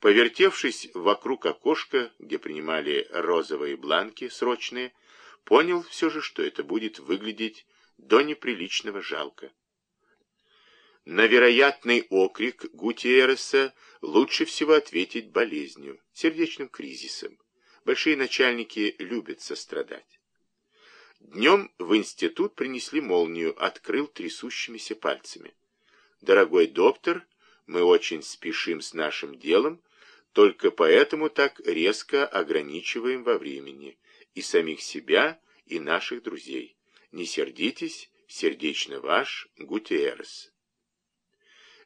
Повертевшись вокруг окошка, где принимали розовые бланки срочные, понял все же, что это будет выглядеть до неприличного жалко. На вероятный окрик Гутиереса лучше всего ответить болезнью, сердечным кризисом. Большие начальники любят сострадать. Днем в институт принесли молнию, открыл трясущимися пальцами. «Дорогой доктор, мы очень спешим с нашим делом, только поэтому так резко ограничиваем во времени и самих себя, и наших друзей. Не сердитесь, сердечно ваш Гутиерес».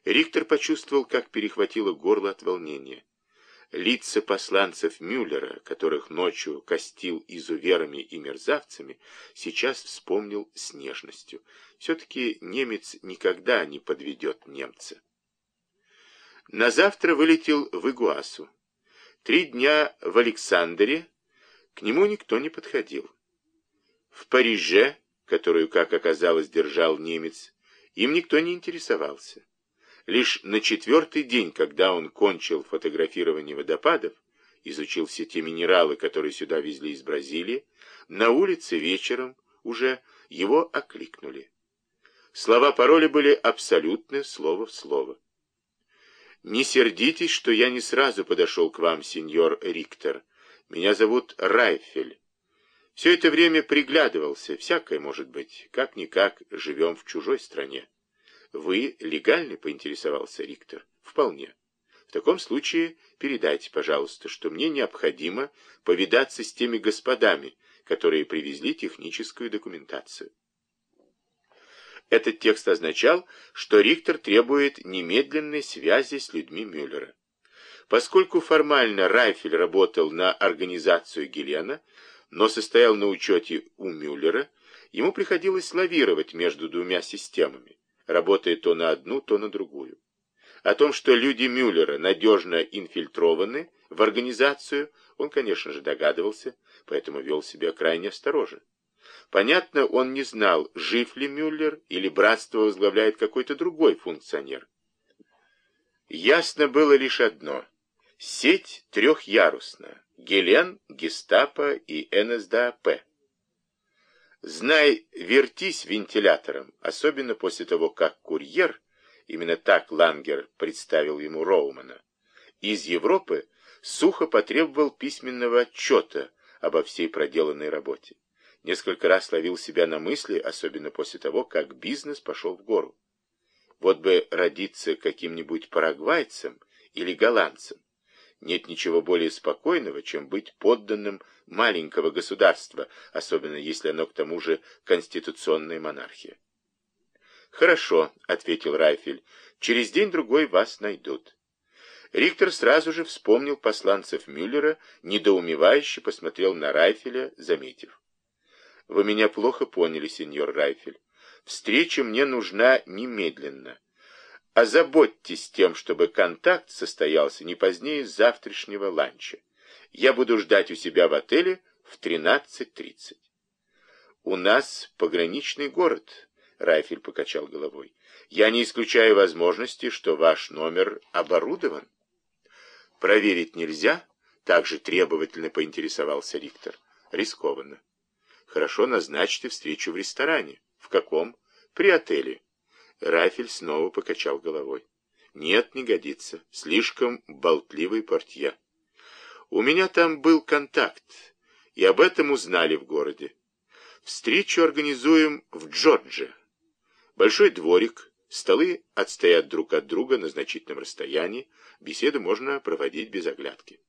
Рихтер почувствовал, как перехватило горло от волнения. Лица посланцев Мюллера, которых ночью костил изуверами и мерзавцами, сейчас вспомнил с нежностью. Все-таки немец никогда не подведет немца. На завтра вылетел в Игуасу. Три дня в Александре, к нему никто не подходил. В Париже, которую, как оказалось, держал немец, им никто не интересовался. Лишь на четвертый день, когда он кончил фотографирование водопадов, изучил все те минералы, которые сюда везли из Бразилии, на улице вечером уже его окликнули. Слова пароля были абсолютны, слово в слово. «Не сердитесь, что я не сразу подошел к вам, сеньор Риктор. Меня зовут Райфель. Все это время приглядывался, всякое может быть, как-никак живем в чужой стране. Вы легальны, поинтересовался Риктор? Вполне. В таком случае передайте, пожалуйста, что мне необходимо повидаться с теми господами, которые привезли техническую документацию. Этот текст означал, что Риктор требует немедленной связи с людьми Мюллера. Поскольку формально Райфель работал на организацию Гелена, но состоял на учете у Мюллера, ему приходилось лавировать между двумя системами работая то на одну, то на другую. О том, что люди Мюллера надежно инфильтрованы в организацию, он, конечно же, догадывался, поэтому вел себя крайне осторожно. Понятно, он не знал, жив ли Мюллер или братство возглавляет какой-то другой функционер. Ясно было лишь одно. Сеть трехярусна. Гелен, Гестапо и НСДАП. Знай, вертись вентилятором, особенно после того, как курьер, именно так Лангер представил ему Роумана, из Европы сухо потребовал письменного отчета обо всей проделанной работе. Несколько раз ловил себя на мысли, особенно после того, как бизнес пошел в гору. Вот бы родиться каким-нибудь парагвайцем или голландцем. Нет ничего более спокойного, чем быть подданным маленького государства, особенно если оно к тому же конституционная монархия. «Хорошо», — ответил Райфель, — «через день-другой вас найдут». Рихтер сразу же вспомнил посланцев Мюллера, недоумевающе посмотрел на Райфеля, заметив. «Вы меня плохо поняли, сеньор Райфель. Встреча мне нужна немедленно. Озаботьтесь тем, чтобы контакт состоялся не позднее завтрашнего ланча. Я буду ждать у себя в отеле в 13.30. У нас пограничный город, Райфель покачал головой. Я не исключаю возможности, что ваш номер оборудован. Проверить нельзя? Также требовательно поинтересовался Риктор. Рискованно. Хорошо, назначьте встречу в ресторане. В каком? При отеле. Рафель снова покачал головой. Нет, не годится. Слишком болтливый портье. У меня там был контакт, и об этом узнали в городе. Встречу организуем в Джорджи. Большой дворик, столы отстоят друг от друга на значительном расстоянии, беседу можно проводить без оглядки.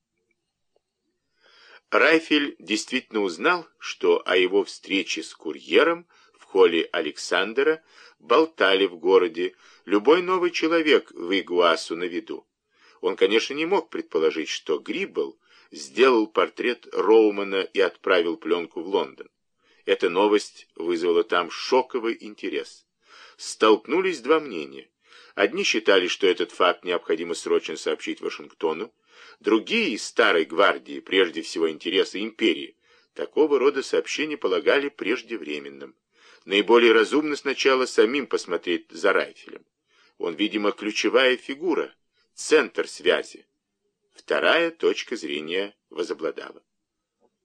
Райфель действительно узнал, что о его встрече с курьером в холле Александра болтали в городе, любой новый человек в Игуасу на виду. Он, конечно, не мог предположить, что Гриббл сделал портрет Роумана и отправил пленку в Лондон. Эта новость вызвала там шоковый интерес. Столкнулись два мнения. Одни считали, что этот факт необходимо срочно сообщить Вашингтону, другие из старой гвардии, прежде всего интересы империи, такого рода сообщения полагали преждевременным. Наиболее разумно сначала самим посмотреть за Райфелем. Он, видимо, ключевая фигура, центр связи. Вторая точка зрения возобладала.